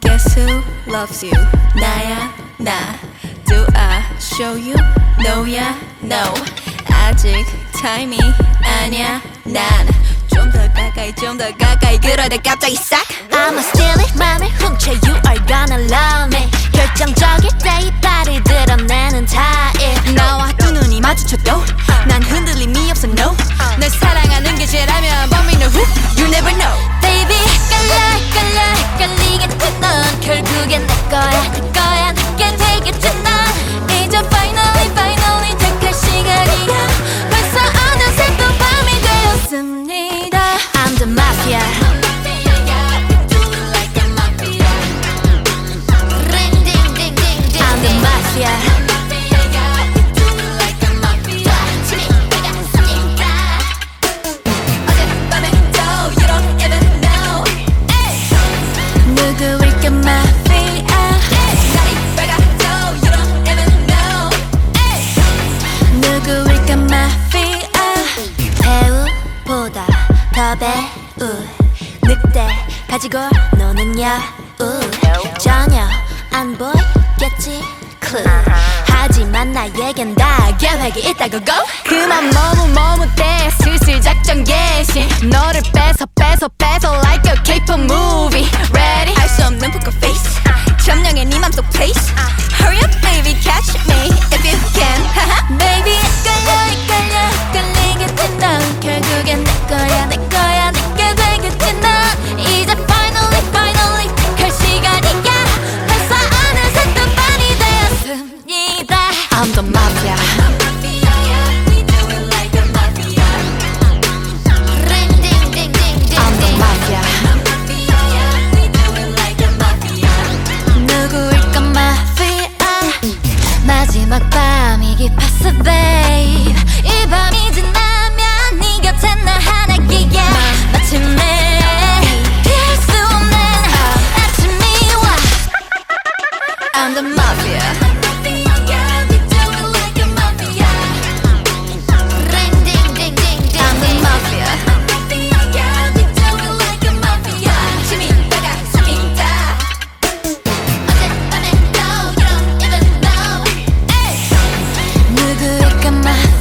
Guess who loves you? 나야 나. Do I show you? No야 no. 아직 타임이 아니야 난. 좀 더 가까이 좀 더 가까이 그러다 갑자기 싹. I'ma steal it 맘을 거야 내 거야 내게 되겠지 넌 이제 finally finally 택할 시간이야 벌써 어느새 또 밤이 되었습니다 I'm the mafia Ring ding ding ding ding I'm the mafia 어젯밤에도 you don't even know. 누구일까 mafia 보다 더 배우 늑대 가지고 노는 여우. 전혀 안 보이겠지 clue 하지만 나에겐 다 계획이 있다고 go. 그만 머뭇머뭇대 슬슬 작전 개시. 너를 뺏어 뺏어 뺏어 I'm the mafia. 마지막 I'm the mafia. at my